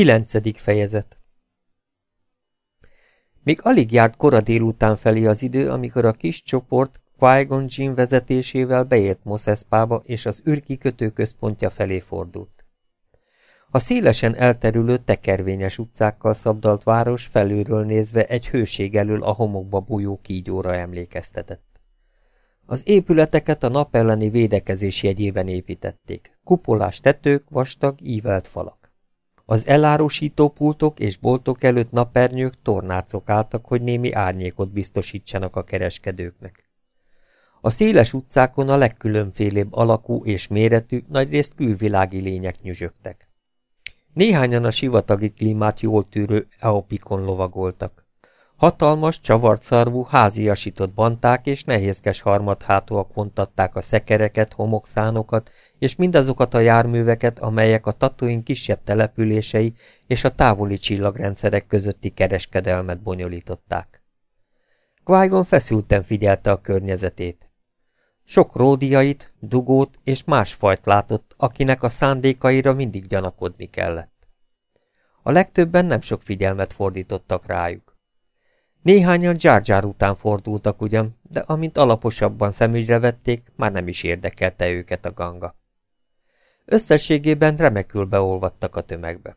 Kilencedik fejezet Még alig járt kora délután felé az idő, amikor a kis csoport Qui-Gon Jinn vezetésével beért Moszeszpába és az ürki kötőközpontja felé fordult. A szélesen elterülő tekervényes utcákkal szabdalt város felülről nézve egy hőség elől a homokba bújó kígyóra emlékeztetett. Az épületeket a nap elleni védekezés jegyében építették. Kupolás tetők, vastag, ívelt falak. Az elárusító pultok és boltok előtt napernyők tornácok álltak, hogy némi árnyékot biztosítsanak a kereskedőknek. A széles utcákon a legkülönfélébb alakú és méretű, nagyrészt külvilági lények nyüzsögtek. Néhányan a sivatagi klímát jól tűrő eopikon lovagoltak. Hatalmas, csavart szarvú, háziasított banták és nehézkes harmadhátúak vontatták a szekereket, homokszánokat és mindazokat a járműveket, amelyek a tatuin kisebb települései és a távoli csillagrendszerek közötti kereskedelmet bonyolították. qui feszülten figyelte a környezetét. Sok ródiait, dugót és más fajt látott, akinek a szándékaira mindig gyanakodni kellett. A legtöbben nem sok figyelmet fordítottak rájuk. Néhányan Jar után fordultak ugyan, de amint alaposabban szemügyre vették, már nem is érdekelte őket a ganga. Összességében remekül beolvadtak a tömegbe.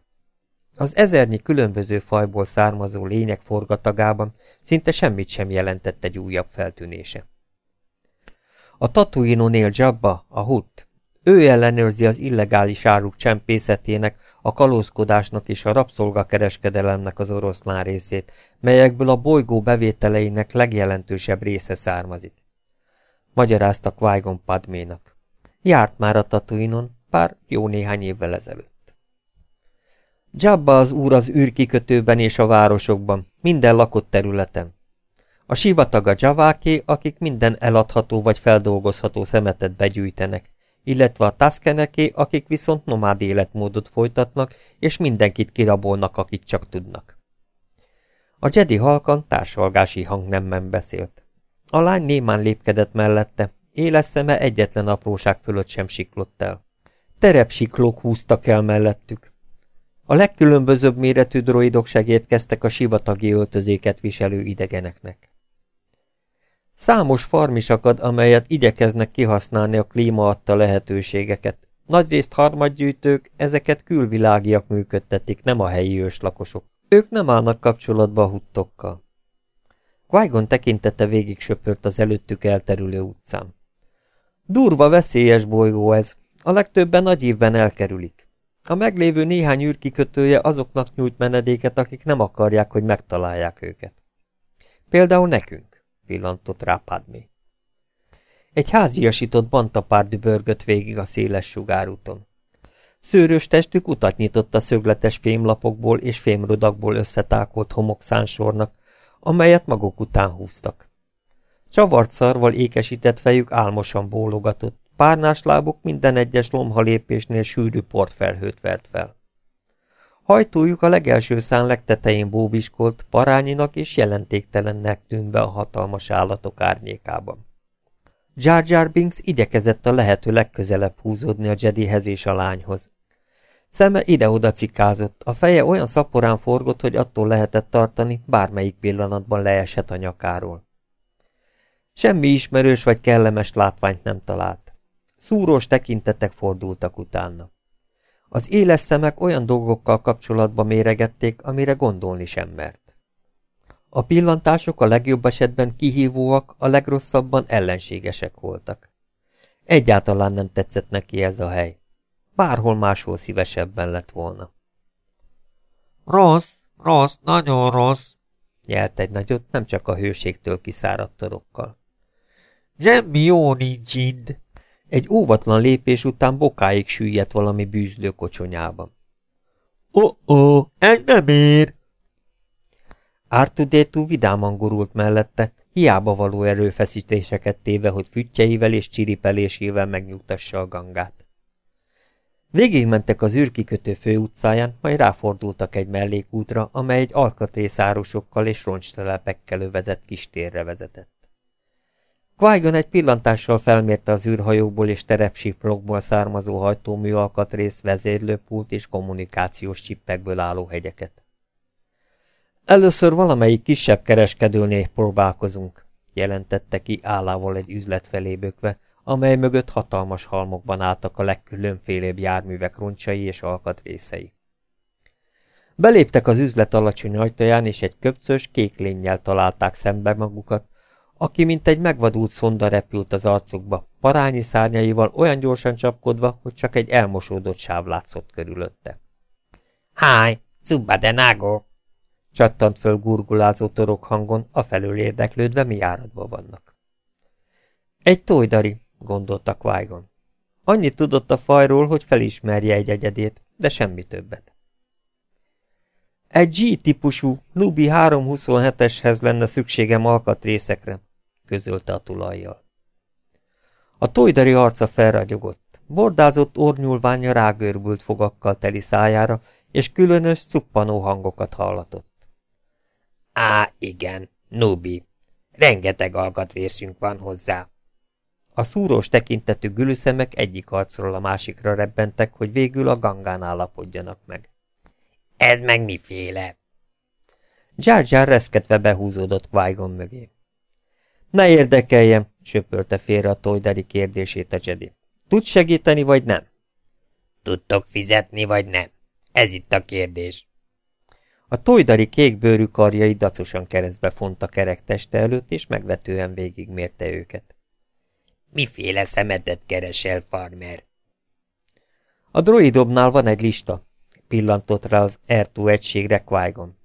Az ezernyi különböző fajból származó lények forgatagában szinte semmit sem jelentett egy újabb feltűnése. A Tatooine-on él Jabba, a Hutt. Ő ellenőrzi az illegális áruk csempészetének, a kalózkodásnak és a rabszolgakereskedelemnek az oroszlán részét, melyekből a bolygó bevételeinek legjelentősebb része származik. Magyarázta qui Padménak. Járt már a Tatooine-on, pár jó néhány évvel ezelőtt. Jabba az úr az űrkikötőben és a városokban, minden lakott területen. A sivatag a javáké, akik minden eladható vagy feldolgozható szemetet begyűjtenek, illetve a taszkeneké, akik viszont nomád életmódot folytatnak, és mindenkit kirabolnak, akit csak tudnak. A Jedi halkan társalgási hangnemben beszélt. A lány némán lépkedett mellette, éles szeme egyetlen apróság fölött sem siklott el. Terepsiklók húztak el mellettük. A legkülönbözőbb méretű droidok segítkeztek a sivatagi öltözéket viselő idegeneknek. Számos farm is akad, amelyet igyekeznek kihasználni a klíma adta lehetőségeket. Nagyrészt harmadgyűjtők, ezeket külvilágiak működtetik, nem a helyi őslakosok. Ők nem állnak kapcsolatba a huttokkal. qui tekintete végig söpört az előttük elterülő utcán. Durva, veszélyes bolygó ez, a legtöbben nagy évben elkerülik. A meglévő néhány űrkikötője azoknak nyújt menedéket, akik nem akarják, hogy megtalálják őket. Például nekünk, pillantott rá Padmé. Egy háziasított bantapár dübörgött végig a széles sugárúton. Szőrös testük utat nyitott a szögletes fémlapokból és fémrudakból összetákolt homokszánsornak, amelyet maguk után húztak. Csavart szarval ékesített fejük álmosan bólogatott, Párnás lábuk minden egyes lomhalépésnél sűrű portfelhőt vert fel. Hajtójuk a legelső szán legtetején bóbiskolt, parányinak és jelentéktelennek tűnve a hatalmas állatok árnyékában. Jar Jar Binks igyekezett a lehető legközelebb húzódni a Jedihez és a lányhoz. Szeme ide-oda cikázott, a feje olyan szaporán forgott, hogy attól lehetett tartani, bármelyik pillanatban leesett a nyakáról. Semmi ismerős vagy kellemes látványt nem talált. Szúrós tekintetek fordultak utána. Az éles szemek olyan dolgokkal kapcsolatba méregették, amire gondolni sem mert. A pillantások a legjobb esetben kihívóak, a legrosszabban ellenségesek voltak. Egyáltalán nem tetszett neki ez a hely. Bárhol máshol szívesebben lett volna. Rossz, rossz, nagyon rossz, nyelt egy nagyot, nem csak a hőségtől kiszáradt torokkal. Semmi jó nincs ind. Egy óvatlan lépés után bokáig süllyedt valami bűzlő kocsonyában. Ó-ó, ez nem ér! Ártudétú vidáman gurult mellette, hiába való erőfeszítéseket téve, hogy füttyeivel és csiripelésével megnyugtassa a gangát. Végigmentek az űrkikötő főutcáján, majd ráfordultak egy mellékútra, amely egy alkatrészárosokkal és roncstelepekkel övezett kis térre vezetett. Qui egy pillantással felmérte az űrhajóból és terepsiprokból származó hajtómű alkatrész, vezérlőpult és kommunikációs csippekből álló hegyeket. Először valamelyik kisebb kereskedőnél próbálkozunk, jelentette ki állával egy üzlet felé bökve, amely mögött hatalmas halmokban álltak a legkülönfélébb járművek roncsai és alkatrészei. Beléptek az üzlet alacsony ajtaján, és egy köpcös, kék lényel találták szembe magukat, aki mint egy megvadult szonda repült az arcukba, parányi szárnyaival olyan gyorsan csapkodva, hogy csak egy elmosódott sáv látszott körülötte. Háj, zubba de nago! Csattant föl gurgulázó torok hangon, afelől érdeklődve mi járatban vannak. Egy tojdari, gondolta qui -Gon. Annyit tudott a fajról, hogy felismerje egy egyedét, de semmi többet. Egy G-típusú Nubi 327-eshez lenne szükségem alkatrészekre, közölte a tulajjal. A tojdari arca felragyogott, bordázott ornyulványa rágörbült fogakkal teli szájára, és különös cuppanó hangokat hallatott. Á, igen, Nubi. Rengeteg alkatrészünk van hozzá. A szúrós tekintetű gülüszemek egyik arcról a másikra rebbentek, hogy végül a gangán állapodjanak meg. Ez meg miféle? Jar Jar reszketve behúzódott qui mögé. Ne érdekeljem, söpölte félre a tojderi kérdését a Jedi. Tud segíteni, vagy nem? Tudtok fizetni, vagy nem? Ez itt a kérdés. A tojdari kékbőrű karjai dacosan keresztbe fonta kerek teste előtt, és megvetően végigmérte őket. Miféle szemetet keresel, farmer? A droidobnál van egy lista, pillantott rá az R2 egységre qui -Gon.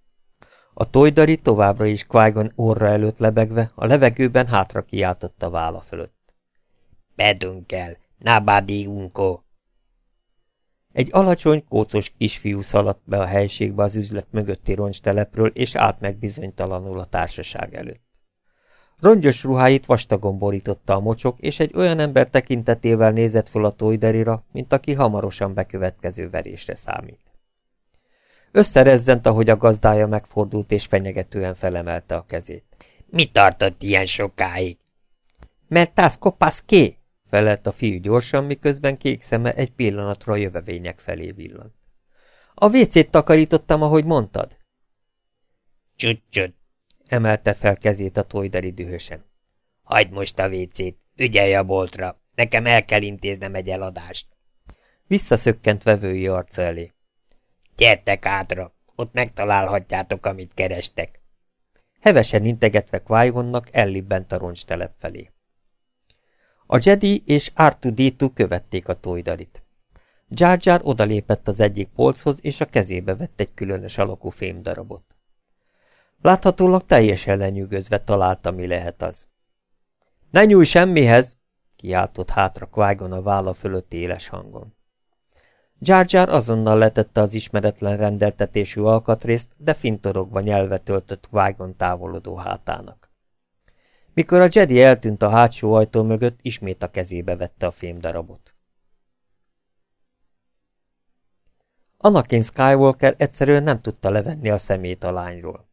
A tojdari továbbra is qui orra előtt lebegve, a levegőben hátra kiáltotta a válla fölött. Bedünkel, nabadi unko! Egy alacsony, kócos kisfiú szaladt be a helységbe az üzlet mögötti roncstelepről, és állt meg bizonytalanul a társaság előtt. Rongyos ruháit vastagon borította a mocsok, és egy olyan ember tekintetével nézett föl a tojderira, mint aki hamarosan bekövetkező verésre számít. Összerezzent, ahogy a gazdája megfordult és fenyegetően felemelte a kezét. Mi tartott ilyen sokáig? Mert tász kopasz ké! felelt a fiú gyorsan, miközben kék szeme egy pillanatra a jövevények felé villant. A vécét takarítottam, ahogy mondtad. Csut, emelte fel kezét a tojderi dühösen. Hagyd most a vécét, ügyelj a boltra, nekem el kell intéznem egy eladást. Visszaszökkent vevői arca elé. Gyertek átra, ott megtalálhatjátok, amit kerestek. Hevesen integetve qui ellibbent a roncstelep felé. A Jedi és R2-D2 követték a tojdarit. Jar Jar odalépett az egyik polchoz, és a kezébe vett egy különös alakú fémdarabot. Láthatólag teljesen lenyűgözve találta, mi lehet az. Ne nyújj semmihez! kiáltott hátra qui a válla fölött éles hangon. Jar azonnal letette az ismeretlen rendeltetésű alkatrészt, de fintorogva nyelve töltött qui távolodó hátának. Mikor a Jedi eltűnt a hátsó ajtó mögött, ismét a kezébe vette a fémdarabot. Anakin Skywalker egyszerűen nem tudta levenni a szemét a lányról.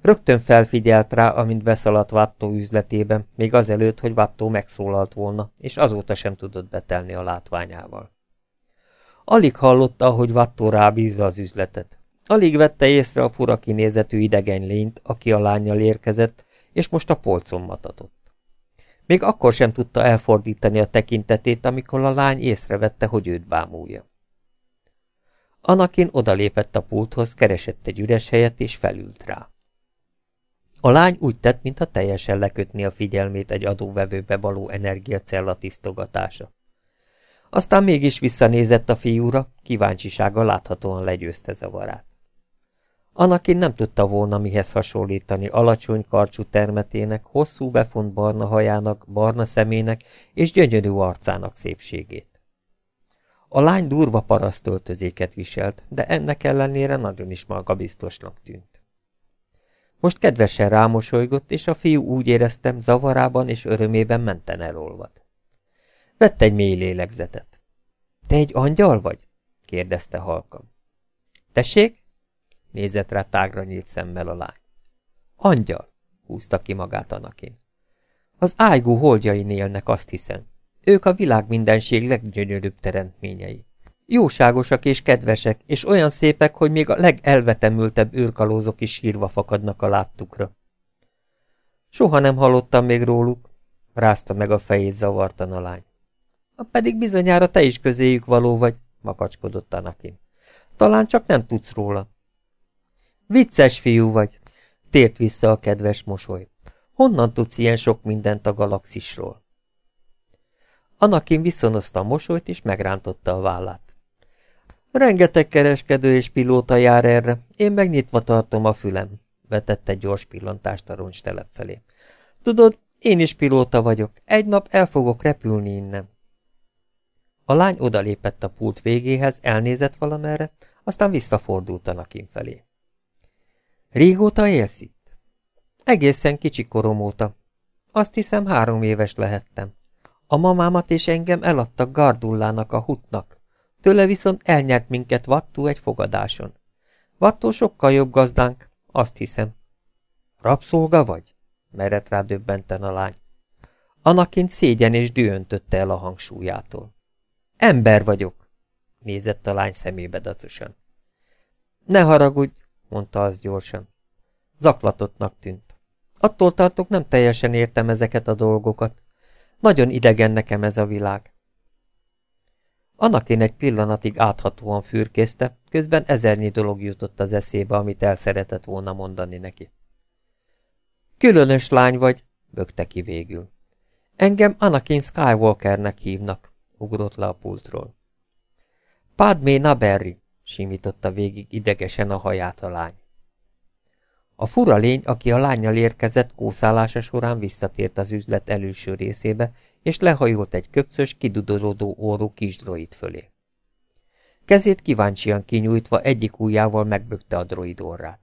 Rögtön felfigyelt rá, amint beszaladt Vattó üzletében, még azelőtt, hogy Vattó megszólalt volna, és azóta sem tudott betelni a látványával. Alig hallotta, hogy Vattó rábízza az üzletet. Alig vette észre a fura kinézetű idegen lényt, aki a lányjal érkezett, és most a polcon matatott. Még akkor sem tudta elfordítani a tekintetét, amikor a lány észrevette, hogy őt bámulja. Anakin odalépett a pulthoz, keresett egy üres helyet, és felült rá. A lány úgy tett, mintha teljesen lekötni a figyelmét egy adóvevőbe való energiacella tisztogatása. Aztán mégis visszanézett a fiúra, kíváncsisága láthatóan legyőzte zavarát. Anakin nem tudta volna mihez hasonlítani alacsony karcsú termetének, hosszú befont barna hajának, barna szemének és gyönyörű arcának szépségét. A lány durva parasztöltözéket viselt, de ennek ellenére nagyon is magabiztosnak tűnt. Most kedvesen rámosolygott, és a fiú úgy éreztem, zavarában és örömében menten elolvad. Vett egy mély lélegzetet. Te egy angyal vagy? kérdezte halkan. Tessék? Nézett rá tágra nyílt szemmel a lány. Angyal, húzta ki magát Anakin. Az ájgó holdjain élnek, azt hiszem. Ők a világ mindenség leggyönyörűbb teremtményei. Jóságosak és kedvesek, és olyan szépek, hogy még a legelvetemültebb őrkalózok is sírva fakadnak a láttukra. Soha nem hallottam még róluk, rázta meg a fejét zavartan a lány. Pedig bizonyára te is közéjük való vagy, makacskodott Anakin. Talán csak nem tudsz róla. Vicces fiú vagy, tért vissza a kedves mosoly. Honnan tudsz ilyen sok mindent a galaxisról? Anakin viszonozta a mosolyt, és megrántotta a vállát. Rengeteg kereskedő és pilóta jár erre, én megnyitva tartom a fülem, vetette gyors pillantást a roncstelep felé. Tudod, én is pilóta vagyok, egy nap el fogok repülni innen. A lány odalépett a pult végéhez, elnézett valamerre, aztán visszafordult Anakin felé. Régóta élsz itt? Egészen kicsi korom óta. Azt hiszem három éves lehettem. A mamámat és engem eladtak Gardullának a hutnak. Tőle viszont elnyert minket Vattú egy fogadáson. Vattó sokkal jobb gazdánk, azt hiszem. Rabszolga vagy? merett rá döbbenten a lány. Anakin szégyen és dühöntötte el a hangsúlyától. Ember vagyok, nézett a lány szemébe dacosan. Ne haragudj, mondta az gyorsan. Zaklatottnak tűnt. Attól tartok, nem teljesen értem ezeket a dolgokat. Nagyon idegen nekem ez a világ. Annak én egy pillanatig áthatóan fürkészte, közben ezernyi dolog jutott az eszébe, amit el szeretett volna mondani neki. Különös lány vagy, bökte ki végül. Engem Anakin Skywalkernek hívnak, ugrott le a pultról. Padmé Naberri, simította végig idegesen a haját a lány. A fura lény, aki a lányjal érkezett, kószálása során visszatért az üzlet előső részébe, és lehajolt egy köpcös, kidudolódó orrú kisdroid fölé. Kezét kíváncsian kinyújtva egyik ujjával megbökte a droid orrát.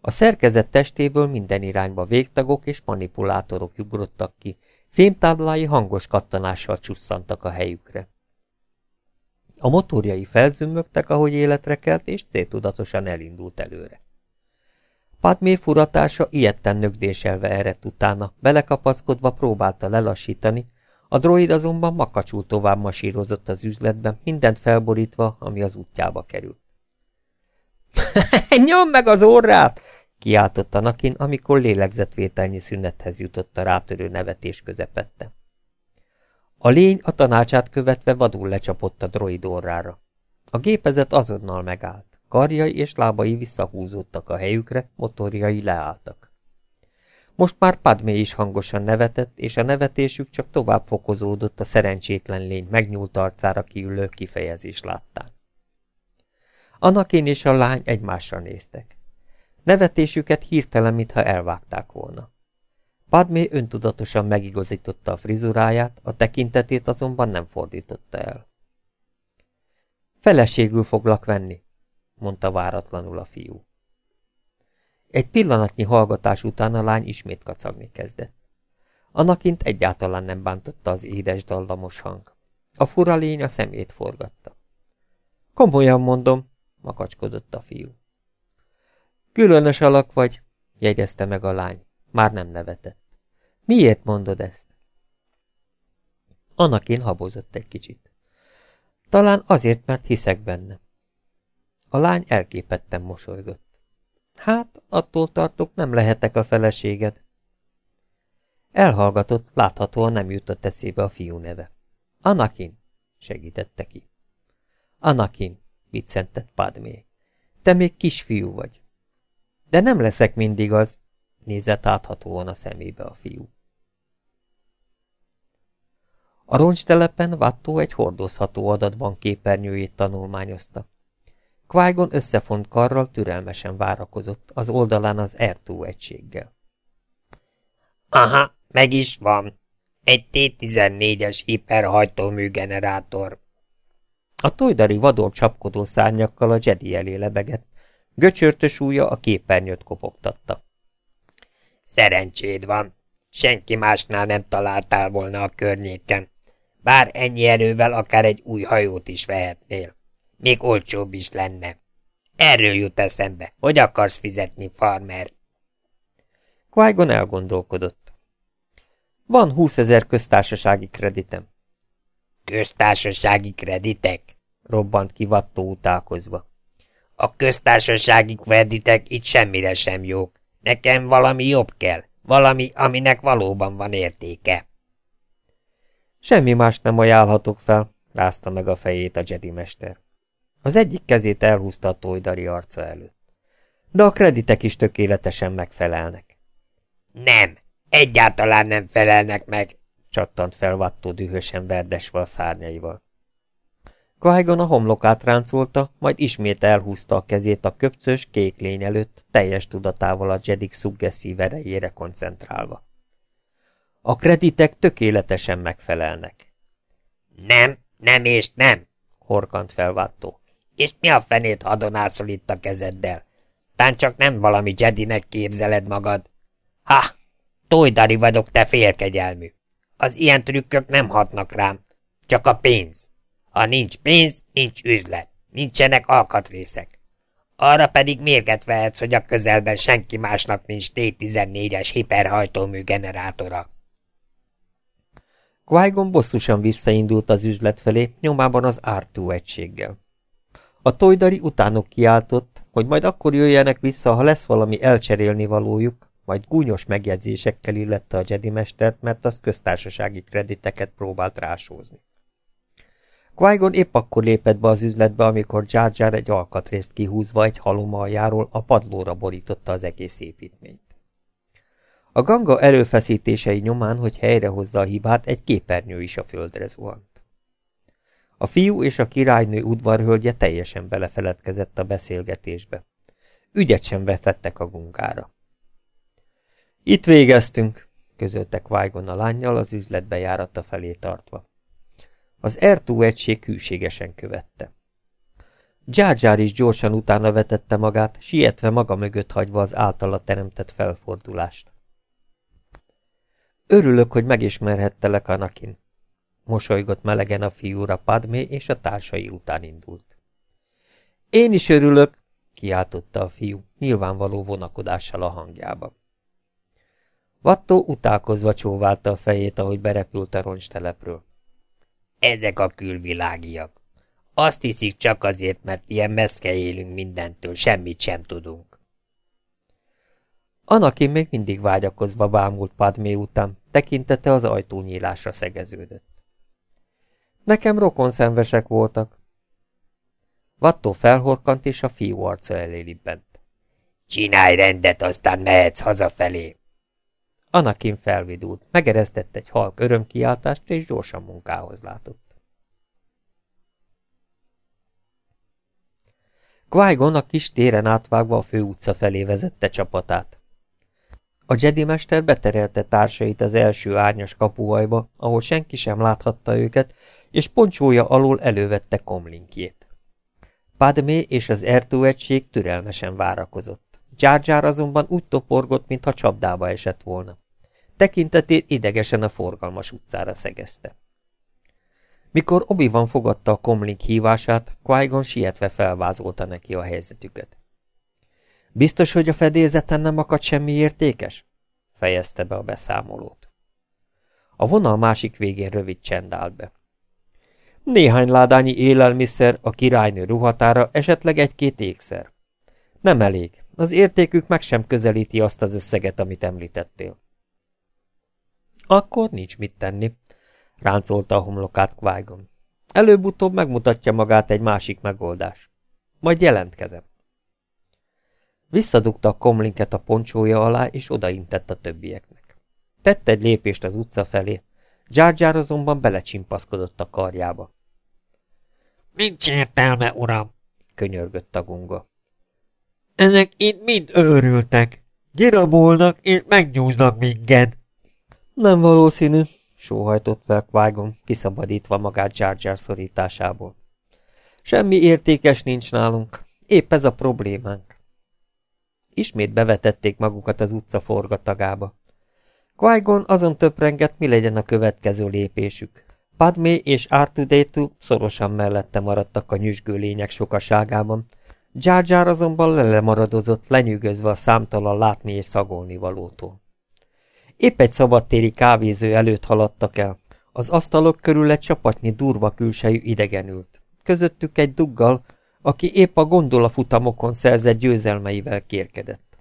A szerkezet testéből minden irányba végtagok és manipulátorok ugrottak ki, fémtáblái hangos kattanással csusszantak a helyükre. A motorjai felzümmögtek, ahogy életre kelt, és céltudatosan elindult előre. Padmé furatása ilyetten nögdéselve eredt utána, belekapaszkodva próbálta lelassítani, a droid azonban makacsul tovább masírozott az üzletben, mindent felborítva, ami az útjába került. – Nyom meg az orrát! – kiáltott Anakin, amikor lélegzetvételnyi szünethez jutott a rátörő nevetés közepette. A lény a tanácsát követve vadul lecsapott a droid orrára. A gépezet azonnal megállt. Karjai és lábai visszahúzódtak a helyükre, motorjai leálltak. Most már Padmé is hangosan nevetett, és a nevetésük csak tovább fokozódott a szerencsétlen lény megnyúlt arcára kiülő kifejezés láttán. Anakin és a lány egymásra néztek. Nevetésüket hirtelen, mintha elvágták volna. Padmé öntudatosan megigazította a frizuráját, a tekintetét azonban nem fordította el. Feleségül foglak venni, mondta váratlanul a fiú. Egy pillanatnyi hallgatás után a lány ismét kacagni kezdett. Anakint egyáltalán nem bántotta az édes dallamos hang. A fura lény a szemét forgatta. Komolyan mondom, makacskodott a fiú. Különös alak vagy, jegyezte meg a lány. Már nem nevetett. Miért mondod ezt? Anakin habozott egy kicsit. Talán azért, mert hiszek benne. A lány elképetten mosolygott. Hát, attól tartok, nem lehetek a feleséged. Elhallgatott, láthatóan nem jutott eszébe a fiú neve. Anakin, segítette ki. Anakin, viccentett Padmé. Te még kisfiú vagy. De nem leszek mindig az, nézett áthatóan a szemébe a fiú. A roncstelepen Vattó egy hordozható adatban képernyőjét tanulmányozta. Qui-Gon összefont karral türelmesen várakozott, az oldalán az R2 egységgel. Aha, meg is van. Egy T-14-es hiperhajtómű generátor. A tojdari vadon csapkodó szárnyakkal a Jedi elé lebegett, göcsörtös ujja a képernyőt kopogtatta. Szerencséd van. Senki másnál nem találtál volna a környéken. Bár ennyi erővel akár egy új hajót is vehetnél. Még olcsóbb is lenne. Erről jut eszembe. Hogy akarsz fizetni, farmer? qui elgondolkodott. Van 20 ezer köztársasági kreditem. Köztársasági kreditek? Robbant ki Vattó utálkozva. A köztársasági kreditek itt semmire sem jók. Nekem valami jobb kell. Valami, aminek valóban van értéke. Semmi más nem ajánlhatok fel, rázta meg a fejét a Jedi mester. Az egyik kezét elhúzta a tojdari arca előtt. De a kreditek is tökéletesen megfelelnek. Nem, egyáltalán nem felelnek meg, csattant fel Vattó dühösen verdesve a szárnyaival. Kahajgon a homlokát ráncolta, majd ismét elhúzta a kezét a köpcös kék lény előtt, teljes tudatával a Jedik szuggesszív erejére koncentrálva. A kreditek tökéletesen megfelelnek. Nem, nem és nem, horkant felváttó. És mi a fenét hadonászol itt a kezeddel? Tán csak nem valami Jedinek képzeled magad. Ha, tojdari vagyok, te félkegyelmű. Az ilyen trükkök nem hatnak rám, csak a pénz. Ha nincs pénz, nincs üzlet, nincsenek alkatrészek. Arra pedig mérget vehetsz, hogy a közelben senki másnak nincs T-14-es hiperhajtómű generátora. qui bosszusan visszaindult az üzlet felé, nyomában az ártó egységgel. A tojdari utánok kiáltott, hogy majd akkor jöjjenek vissza, ha lesz valami elcserélni valójuk, majd gúnyos megjegyzésekkel illette a Jedi mestert, mert az köztársasági krediteket próbált rásózni. Qui épp akkor lépett be az üzletbe, amikor Jar Jar egy alkatrészt kihúzva egy halommaljáról a padlóra borította az egész építményt. A ganga erőfeszítései nyomán, hogy helyrehozza a hibát, egy képernyő is a földre zuhant. A fiú és a királynő udvarhölgye teljesen belefeledkezett a beszélgetésbe. Ügyet sem vetettek a gungára. Itt végeztünk, közölte qui a lányjal az üzlet bejárata felé tartva. Az Ertó egység hűségesen követte. Jar is gyorsan utána vetette magát, sietve maga mögött hagyva az általa teremtett felfordulást. Örülök, hogy megismerhettelek, Anakin. Mosolygott melegen a fiúra Padmé, és a társai után indult. Én is örülök, kiáltotta a fiú, nyilvánvaló vonakodással a hangjába. Vattó utálkozva csóválta a fejét, ahogy berepült a roncstelepről. Ezek a külvilágiak. Azt hiszik csak azért, mert ilyen meszke élünk mindentől, semmit sem tudunk. Anakin még mindig vágyakozva bámult Padmé után, tekintete az ajtónyílásra szegeződött. Nekem rokon szenvesek voltak. Vattó felhorkant, és a fiú arca elé libbent. Csinálj rendet, aztán mehetsz hazafelé. Anakin felvidult, megeresztett egy halk örömkiáltást, és gyorsan munkához látott. qui a kis téren átvágva a fő utca felé vezette csapatát. A Jedi mester beterelte társait az első árnyas kapuajba, ahol senki sem láthatta őket, és poncsója alól elővette komlinkjét. Padmé és az Ertó egység türelmesen várakozott. Jar azonban úgy toporgott, mintha csapdába esett volna. Tekintetét idegesen a forgalmas utcára szegezte. Mikor Obi-Wan fogadta a komlink hívását, qui sietve felvázolta neki a helyzetüket. Biztos, hogy a fedélzeten nem akad semmi értékes? fejezte be a beszámolót. A vonal másik végén rövid csend állt be. Néhány ládányi élelmiszer, a királynő ruhatára, esetleg egy-két ékszer. Nem elég. Az értékük meg sem közelíti azt az összeget, amit említettél. Akkor nincs mit tenni, ráncolta a homlokát qui Előbb-utóbb megmutatja magát egy másik megoldás. Majd jelentkezem. Visszadugta a komlinket a poncsója alá, és odaintett a többieknek. Tett egy lépést az utca felé, Jar Jar azonban belecsimpaszkodott a karjába. Nincs értelme, uram, könyörgött a gunga. Ezek itt mind őrültek. Girabolnak és megnyúznak minket. Nem valószínű, sóhajtott qui kiszabadítva magát Jar Jar szorításából. Semmi értékes nincs nálunk. Épp ez a problémánk. Ismét bevetették magukat az utca forgatagába. qui azon töprengett, mi legyen a következő lépésük. Padmé és Artudétu szorosan mellette maradtak a nyüzsgő lények sokaságában, Jar Jar azonban lelemaradozott, lenyűgözve a számtalan látni és szagolni valótól. Épp egy szabadtéri kávézó előtt haladtak el. Az asztalok körül egy csapatnyi durva külsejű idegen ült. Közöttük egy duggal, aki épp a gondolafutamokon szerzett győzelmeivel kérkedett.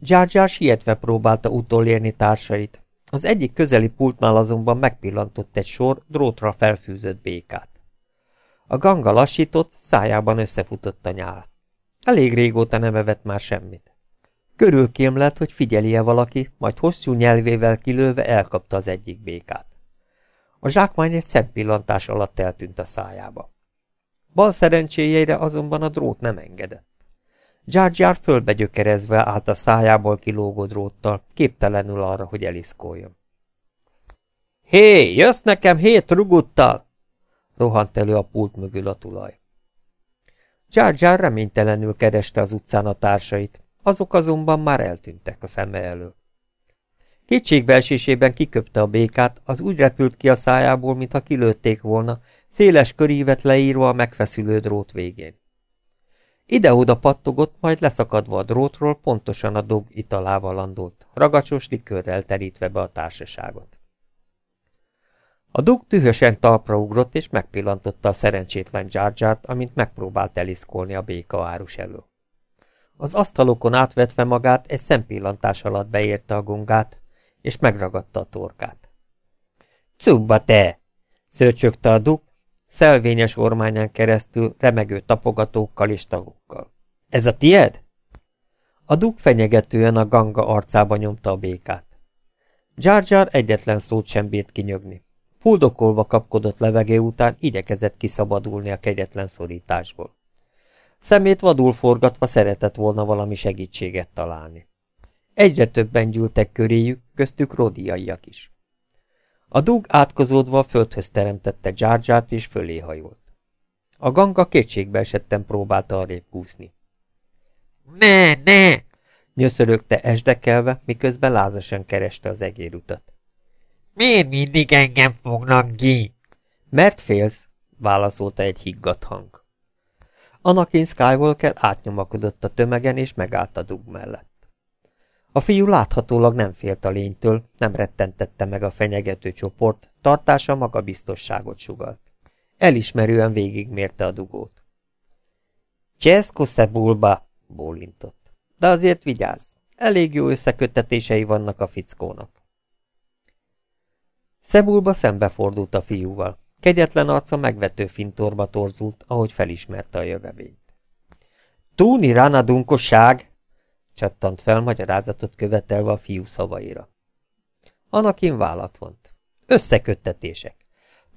Jar Jar sietve próbálta utolérni társait. Az egyik közeli pultnál azonban megpillantott egy sor drótra felfűzött békát. A ganga lassított, szájában összefutott a nyál. Elég régóta nem evett már semmit. Körülkémlett, hogy figyelje valaki, majd hosszú nyelvével kilőve elkapta az egyik békát. A zsákmány egy szebb pillantás alatt eltűnt a szájába. Bal szerencséjeire azonban a drót nem engedett. Jar fölbe gyökerezve állt a szájából kilógó dróttal, képtelenül arra, hogy eliszkoljon. Hé, jössz nekem hét ruguttal! rohant elő a pult mögül a tulaj. Jar Jar reménytelenül kereste az utcán a társait, azok azonban már eltűntek a szeme elől. Kétségbeesésében kiköpte a békát, az úgy repült ki a szájából, mintha kilőtték volna, széles körívet leírva a megfeszülő drót végén. Ide-oda pattogott, majd leszakadva a drótról pontosan a dog italával landolt, ragacsos likörrel terítve be a társaságot. A dug dühösen talpra ugrott, és megpillantotta a szerencsétlen Jar amint megpróbált eliszkolni a béka árus elől. Az asztalokon átvetve magát egy szempillantás alatt beérte a gongát, és megragadta a torkát. – Cubba te! – szörcsögte a dug, szelvényes ormányán keresztül remegő tapogatókkal és tagokkal. – Ez a tied? A dug fenyegetően a ganga arcába nyomta a békát. Jar Jar egyetlen szót sem bírt kinyögni. Fuldokolva kapkodott levegő után igyekezett kiszabadulni a kegyetlen szorításból. Szemét vadul forgatva szeretett volna valami segítséget találni. Egyre többen gyűltek köréjük, köztük rodiaiak is. A dug átkozódva a földhöz teremtette Dzsárdzsát és fölé hajolt. A ganga kétségbe esetten próbálta arrébb kúszni. Ne, ne! nyöszörögte esdekelve, miközben lázasan kereste az egérutat. Miért mindig engem fognak ki? Mert félsz, válaszolta egy higgadt hang. Anakin Skywalker átnyomakodott a tömegen, és megállt a dug mellett. A fiú láthatólag nem félt a lénytől, nem rettentette meg a fenyegető csoport, tartása maga biztosságot sugalt. Elismerően végigmérte a dugót. Cseszko Szebulba, bólintott. De azért vigyázz, elég jó összeköttetései vannak a fickónak. Szebulba szembefordult a fiúval. Kegyetlen arca megvető fintorba torzult, ahogy felismerte a jövevényt. Túni ránadunkoság! csattant fel magyarázatot követelve a fiú szavaira. Anakin vállat vont. Összeköttetések.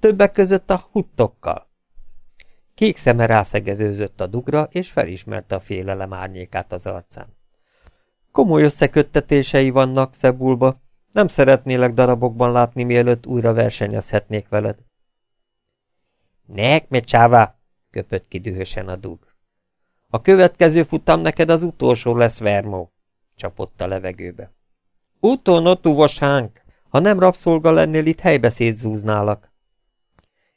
Többek között a huttokkal. Kék szeme rászegezőzött a dugra, és felismerte a félelem árnyékát az arcán. Komoly összeköttetései vannak, Szebulba. Nem szeretnélek darabokban látni, mielőtt újra versenyezhetnék veled. Nek me csáva, köpött ki dühösen a dug. A következő futam neked az utolsó lesz, Vermó, csapott a levegőbe. Utónotúvos hánk, ha nem rabszolga lennél, itt helybe szétzúználak.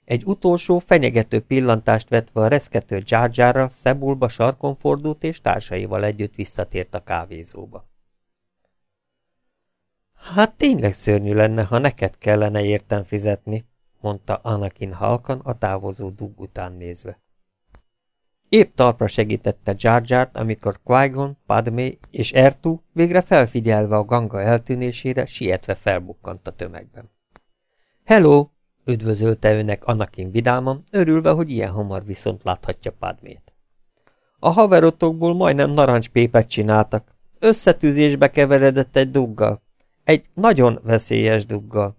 Egy utolsó, fenyegető pillantást vetve a reszkető dzsárdzsára, Szebulba sarkon fordult, és társaival együtt visszatért a kávézóba. Hát tényleg szörnyű lenne, ha neked kellene értem fizetni, mondta Anakin halkan a távozó dug után nézve. Épp talpra segítette Jar amikor Qui-Gon, Padmé és Ertu végre felfigyelve a ganga eltűnésére sietve felbukkant a tömegben. Hello! üdvözölte őnek Anakin vidáman, örülve, hogy ilyen hamar viszont láthatja Padmét. A haverotokból majdnem narancspépet csináltak. Összetűzésbe keveredett egy duggal. Egy nagyon veszélyes duggal.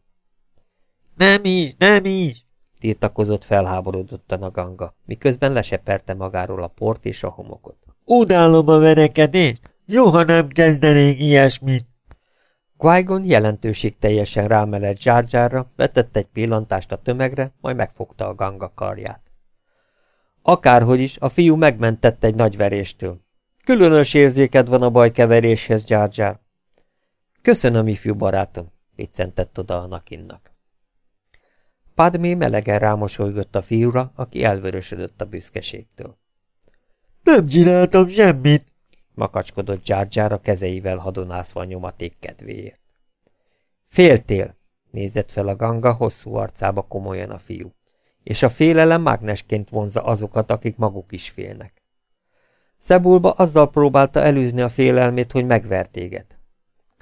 Nem is, nem is! tiltakozott felháborodottan a ganga, miközben leseperte magáról a port és a homokot. Událom a verekedést! Jó, ha nem kezdenénk ilyesmit! Qui-Gon jelentőség teljesen rámelett Jar vetett egy pillantást a tömegre, majd megfogta a ganga karját. Akárhogy is, a fiú megmentett egy nagy veréstől. Különös érzéked van a bajkeveréshez, Jar Jar. Köszönöm, ifjú barátom, viccentett oda a nakinnak. Padmé melegen rámosolygott a fiúra, aki elvörösödött a büszkeségtől. Nem csináltam semmit, makacskodott Jar a kezeivel hadonászva a nyomaték kedvéért. Féltél, nézett fel a ganga hosszú arcába komolyan a fiú, és a félelem mágnesként vonza azokat, akik maguk is félnek. Szebulba azzal próbálta elűzni a félelmét, hogy megver téged.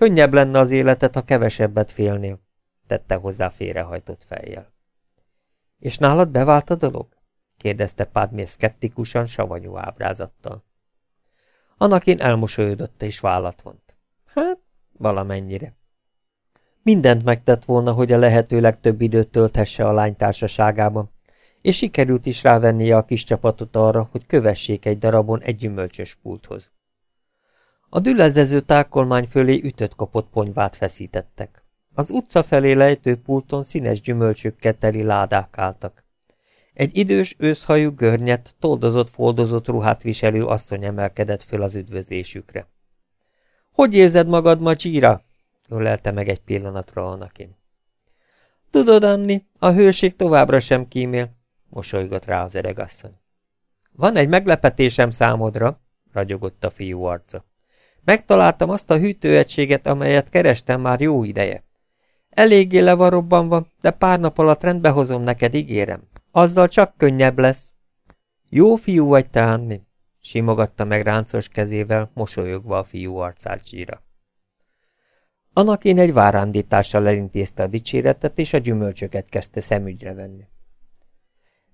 Könnyebb lenne az életet, ha kevesebbet félnél, tette hozzá félrehajtott fejjel. És nálad bevált a dolog? kérdezte Padmé szkeptikusan, savanyú ábrázattal. Anakin elmosolyodott és vállat vont. Hát, valamennyire. Mindent megtett volna, hogy a lehető legtöbb időt tölthesse a lány társaságában, és sikerült is rávennie a kis csapatot arra, hogy kövessék egy darabon egy gyümölcsös pulthoz. A dülezező tákolmány fölé ütött kapott ponyvát feszítettek. Az utca felé lejtő pulton színes gyümölcsökkel teli ládák álltak. Egy idős, őszhajú, görnyet, toldozott-foldozott ruhát viselő asszony emelkedett föl az üdvözlésükre. – Hogy érzed magad ma, Csíra? – ölelte meg egy pillanatra Anakin. – Tudod, Anni, a hőség továbbra sem kímél – mosolygott rá az öregasszony. – Van egy meglepetésem számodra – ragyogott a fiú arca. Megtaláltam azt a hűtőegységet, amelyet kerestem már jó ideje. Eléggé le van de pár nap alatt rendbe hozom neked, ígérem. Azzal csak könnyebb lesz. Jó fiú vagy te, Anni, simogatta meg ráncos kezével, mosolyogva a fiú arcát csíra. Anakin egy várándítással elintézte a dicséretet, és a gyümölcsöket kezdte szemügyre venni.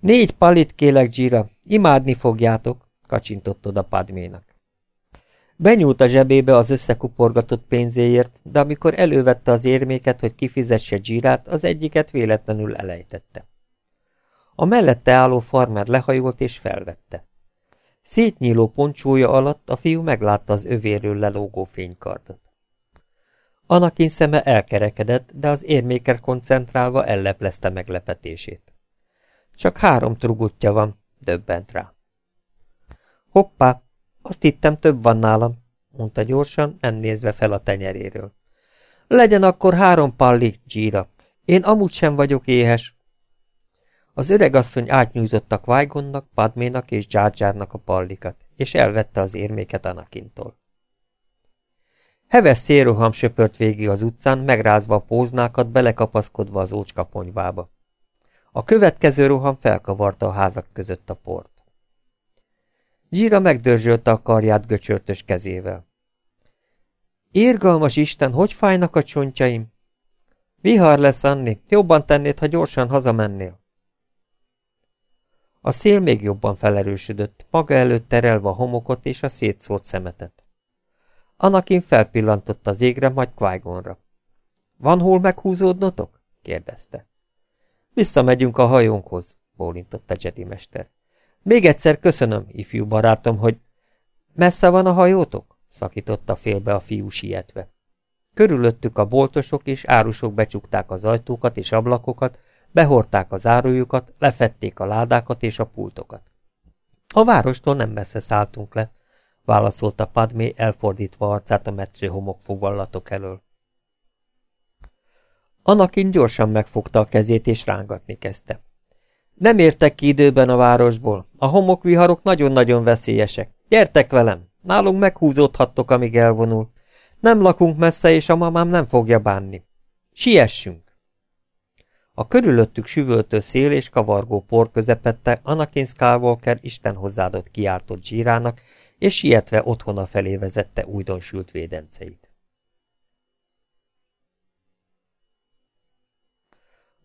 Négy palit kélek, Dzsira, imádni fogjátok, kacsintott oda Padménak. Benyúlt a zsebébe az összekuporgatott pénzéért, de amikor elővette az érméket, hogy kifizesse Girát, az egyiket véletlenül elejtette. A mellette álló farmer lehajolt és felvette. Szétnyíló poncsója alatt a fiú meglátta az övéről lelógó fénykardot. Anakin szeme elkerekedett, de az érméker koncentrálva elleplezte meglepetését. Csak három trugutja van, döbbent rá. Hoppá, azt hittem több van nálam, mondta gyorsan, nem nézve fel a tenyeréről. Legyen akkor három palli, Gíra. Én amúgy sem vagyok éhes. Az öregasszony átnyújtott a Qui-Gonnak, Padménak és Dzsárdzsárnak a pallikat, és elvette az érméket Anakintól. Heves szélroham söpört végig az utcán, megrázva a póznákat, belekapaszkodva az ócskaponyvába. A következő roham felkavarta a házak között a port. Gyíra megdörzsölte a karját göcsörtös kezével. Irgalmas Isten, hogy fájnak a csontjaim? Vihar lesz, Anni, jobban tennéd, ha gyorsan hazamennél. A szél még jobban felerősödött, maga előtt terelve a homokot és a szétszórt szemetet. Anakin felpillantott az égre, majd qui -Gonra. Van hol meghúzódnotok? kérdezte. Visszamegyünk a hajónkhoz, bólintott a Jedi mester. Még egyszer köszönöm, ifjú barátom, hogy... Messze van a hajótok? szakította félbe a fiú sietve. Körülöttük a boltosok és árusok becsukták az ajtókat és ablakokat, behorták az árujukat, lefették a ládákat és a pultokat. A várostól nem messze szálltunk le, válaszolta Padmé, elfordítva arcát a metsző homokfogallatok elől. Anakin gyorsan megfogta a kezét és rángatni kezdte. Nem értek ki időben a városból. A homokviharok nagyon-nagyon veszélyesek. Gyertek velem! Nálunk meghúzódhattok, amíg elvonul. Nem lakunk messze, és a mamám nem fogja bánni. Siessünk! A körülöttük süvöltő szél és kavargó por közepette Anakin Skywalker Isten hozzáadott kiáltott zsírának, és sietve otthona felé vezette újdonsült védenceit.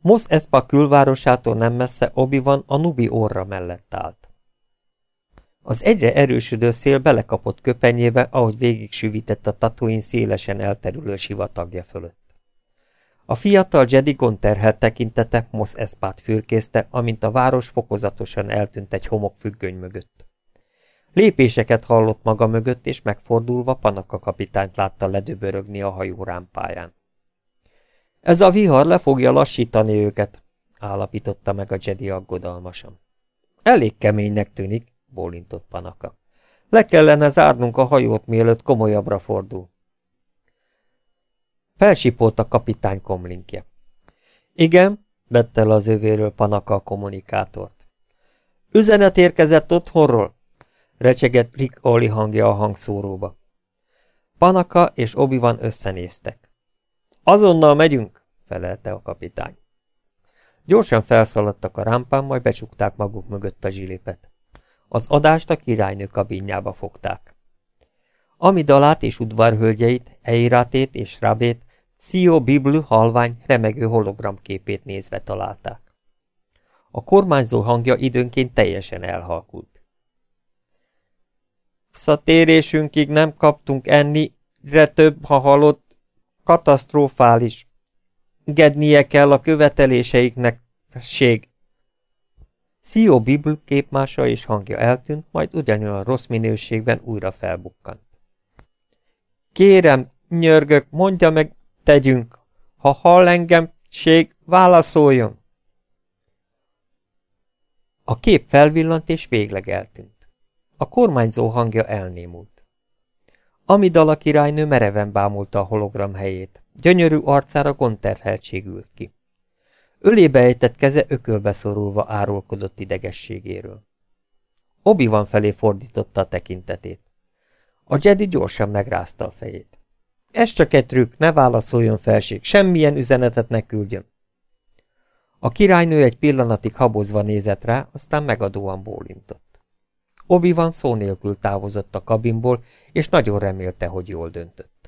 Mos Espa külvárosától nem messze Obi-Wan a Nubi orra mellett állt. Az egyre erősödő szél belekapott köpenyébe, ahogy végig süvített a tatuin szélesen elterülő sivatagja fölött. A fiatal Jedi gonterhelt tekintete Mos Espát fülkészte, amint a város fokozatosan eltűnt egy homok függöny mögött. Lépéseket hallott maga mögött, és megfordulva Panaka kapitányt látta ledöbörögni a hajó rámpáján. Ez a vihar le fogja lassítani őket, állapította meg a Jedi aggodalmasan. Elég keménynek tűnik, bólintott Panaka. Le kellene zárnunk a hajót, mielőtt komolyabbra fordul. Felsipolt a kapitány komlinkje. Igen, vette el az övéről Panaka a kommunikátort. Üzenet érkezett otthonról, recsegett Rick Oli hangja a hangszóróba. Panaka és obi van összenéztek. Azonnal megyünk, felelte a kapitány. Gyorsan felszaladtak a rámpán, majd becsukták maguk mögött a zsilipet. Az adást a királynő kabinjába fogták. dalát és udvarhölgyeit, Eirátét és Rabét, Szio Biblu halvány, remegő hologram képét nézve találták. A kormányzó hangja időnként teljesen elhalkult. Szatérésünkig nem kaptunk enni-re több, ha halott, katasztrofális. Gednie kell a követeléseiknek, fesség. Szio Bibl képmása és hangja eltűnt, majd ugyanolyan rossz minőségben újra felbukkant. Kérem, nyörgök, mondja meg, tegyünk. Ha hall engem, ség, válaszoljon. A kép felvillant és végleg eltűnt. A kormányzó hangja elnémult. Amidala királynő mereven bámulta a hologram helyét. Gyönyörű arcára gondterheltség ült ki. Ölébe ejtett keze ökölbe árulkodott idegességéről. obi van felé fordította a tekintetét. A Jedi gyorsan megrázta a fejét. Ez csak egy trükk, ne válaszoljon felség, semmilyen üzenetet ne küldjön. A királynő egy pillanatig habozva nézett rá, aztán megadóan bólintott. Obi van szó nélkül távozott a kabinból, és nagyon remélte, hogy jól döntött.